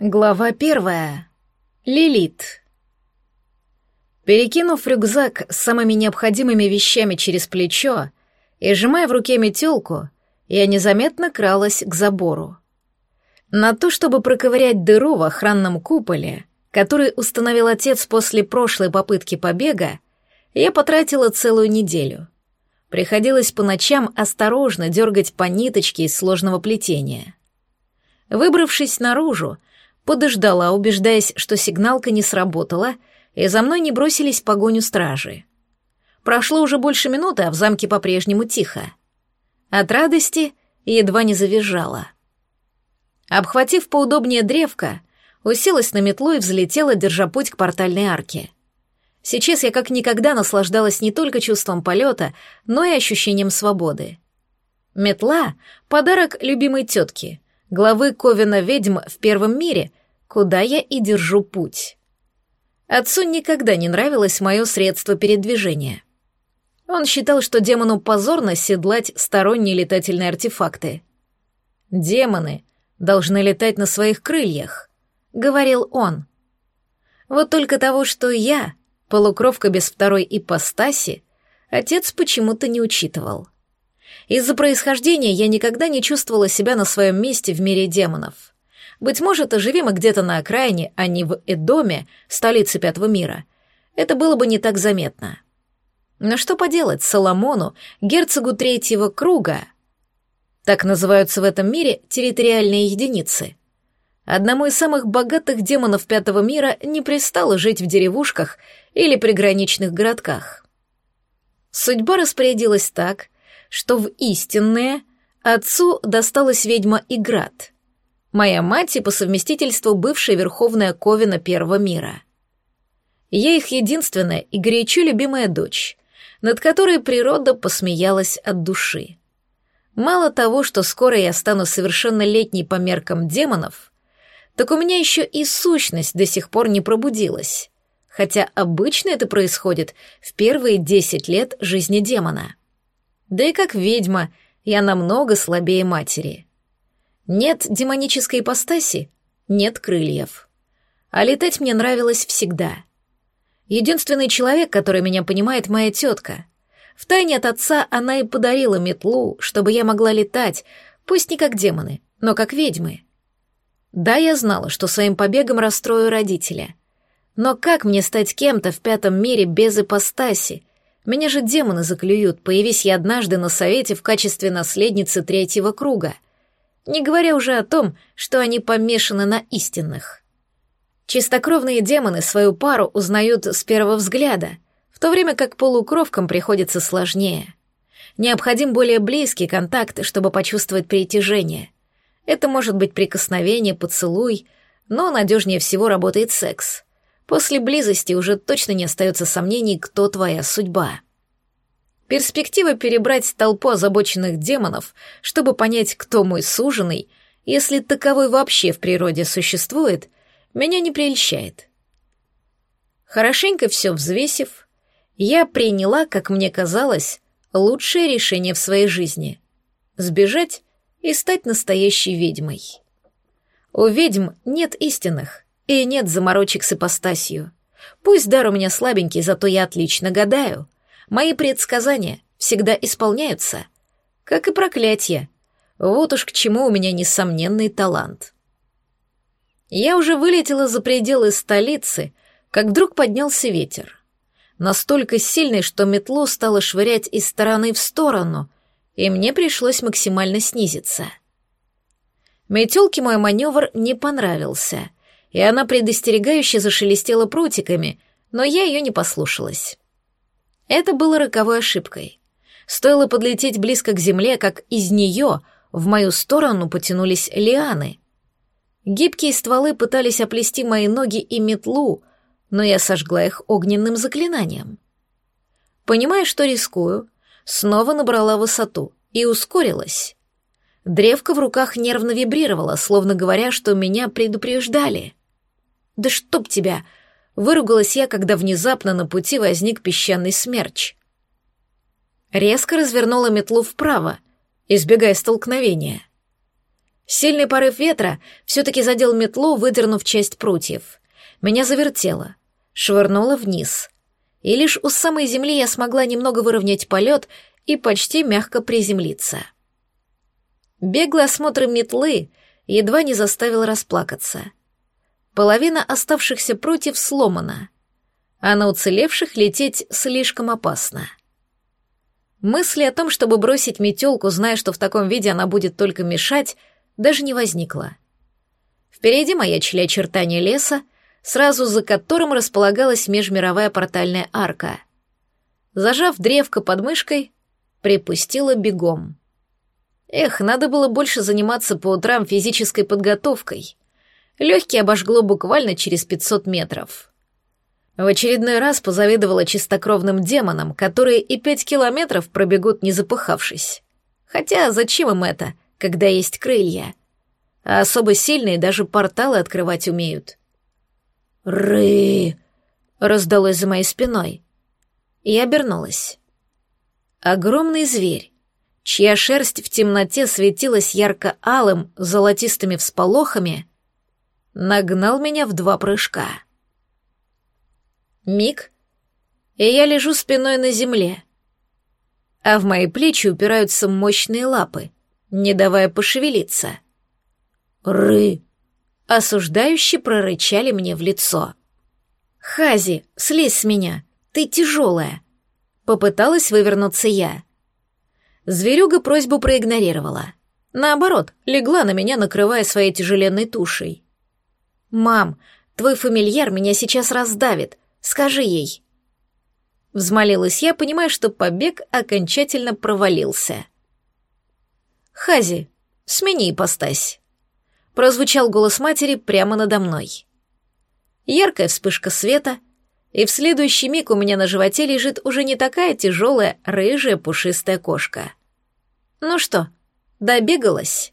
Глава первая. Лилит. Перекинув рюкзак с самыми необходимыми вещами через плечо и сжимая в руке метелку, я незаметно кралась к забору. На то, чтобы проковырять дыру в охранном куполе, который установил отец после прошлой попытки побега, я потратила целую неделю. Приходилось по ночам осторожно дергать по ниточке из сложного плетения. Выбравшись наружу, подождала, убеждаясь, что сигналка не сработала, и за мной не бросились погоню стражи. Прошло уже больше минуты, а в замке по-прежнему тихо. От радости едва не завизжала. Обхватив поудобнее древко, уселась на метлу и взлетела, держа путь к портальной арке. Сейчас я как никогда наслаждалась не только чувством полета, но и ощущением свободы. Метла — подарок любимой тетки, главы Ковина ведьм в первом мире, куда я и держу путь. Отцу никогда не нравилось мое средство передвижения. Он считал, что демону позорно седлать сторонние летательные артефакты. «Демоны должны летать на своих крыльях», — говорил он. Вот только того, что я, полукровка без второй ипостаси, отец почему-то не учитывал. Из-за происхождения я никогда не чувствовала себя на своем месте в мире демонов. Быть может, оживи мы где-то на окраине, а не в Эдоме, столице Пятого мира. Это было бы не так заметно. Но что поделать, Соломону, герцогу третьего круга, так называются в этом мире территориальные единицы. Одному из самых богатых демонов Пятого мира не пристало жить в деревушках или приграничных городках. Судьба распорядилась так, что в истинные отцу досталась ведьма Играт — Моя мать и по совместительству бывшая Верховная Ковина Первого мира. Я их единственная и горячо любимая дочь, над которой природа посмеялась от души. Мало того, что скоро я стану совершеннолетней по меркам демонов, так у меня еще и сущность до сих пор не пробудилась, хотя обычно это происходит в первые десять лет жизни демона. Да и как ведьма я намного слабее матери — нет демонической ипостаси, нет крыльев. А летать мне нравилось всегда. Единственный человек, который меня понимает, моя тетка. Втайне от отца она и подарила метлу, чтобы я могла летать, пусть не как демоны, но как ведьмы. Да, я знала, что своим побегом расстрою родителя. Но как мне стать кем-то в пятом мире без ипостаси? Меня же демоны заклюют, появись я однажды на совете в качестве наследницы третьего круга — не говоря уже о том, что они помешаны на истинных. Чистокровные демоны свою пару узнают с первого взгляда, в то время как полукровкам приходится сложнее. Необходим более близкий контакт, чтобы почувствовать притяжение. Это может быть прикосновение, поцелуй, но надежнее всего работает секс. После близости уже точно не остается сомнений, кто твоя судьба. Перспектива перебрать толпу озабоченных демонов, чтобы понять, кто мой суженый, если таковой вообще в природе существует, меня не прельщает. Хорошенько все взвесив, я приняла, как мне казалось, лучшее решение в своей жизни — сбежать и стать настоящей ведьмой. У ведьм нет истинных и нет заморочек с ипостасью. Пусть дар у меня слабенький, зато я отлично гадаю — Мои предсказания всегда исполняются, как и проклятия. Вот уж к чему у меня несомненный талант. Я уже вылетела за пределы столицы, как вдруг поднялся ветер. Настолько сильный, что метлу стало швырять из стороны в сторону, и мне пришлось максимально снизиться. Метелке мой маневр не понравился, и она предостерегающе зашелестела прутиками, но я ее не послушалась. Это было роковой ошибкой. Стоило подлететь близко к земле, как из нее в мою сторону потянулись лианы. Гибкие стволы пытались оплести мои ноги и метлу, но я сожгла их огненным заклинанием. Понимая, что рискую, снова набрала высоту и ускорилась. Древко в руках нервно вибрировало, словно говоря, что меня предупреждали. «Да чтоб тебя!» Выругалась я, когда внезапно на пути возник песчаный смерч. Резко развернула метлу вправо, избегая столкновения. Сильный порыв ветра все-таки задел метлу, выдернув часть прутьев. Меня завертело, швырнуло вниз. И лишь у самой земли я смогла немного выровнять полет и почти мягко приземлиться. Беглый осмотр метлы едва не заставил расплакаться. Половина оставшихся прутьев сломана, а на уцелевших лететь слишком опасно. Мысли о том, чтобы бросить метелку, зная, что в таком виде она будет только мешать, даже не возникло. Впереди маячили очертания леса, сразу за которым располагалась межмировая портальная арка. Зажав древко под мышкой, припустила бегом. Эх, надо было больше заниматься по утрам физической подготовкой. Легкий обожгло буквально через 500 метров. В очередной раз позавидовала чистокровным демонам, которые и пять километров пробегут, не запыхавшись. Хотя зачем им это, когда есть крылья? А особо сильные даже порталы открывать умеют. «Ры!» — раздалось за моей спиной. Я обернулась. Огромный зверь, чья шерсть в темноте светилась ярко-алым, золотистыми всполохами, нагнал меня в два прыжка. Миг, и я лежу спиной на земле, а в мои плечи упираются мощные лапы, не давая пошевелиться. «Ры!» — осуждающе прорычали мне в лицо. «Хази, слезь с меня, ты тяжелая!» Попыталась вывернуться я. Зверюга просьбу проигнорировала. Наоборот, легла на меня, накрывая своей тяжеленной тушей. «Мам, твой фамильяр меня сейчас раздавит. Скажи ей». Взмолилась я, понимая, что побег окончательно провалился. «Хази, смени ипостась», — прозвучал голос матери прямо надо мной. Яркая вспышка света, и в следующий миг у меня на животе лежит уже не такая тяжелая рыжая пушистая кошка. «Ну что, добегалась?»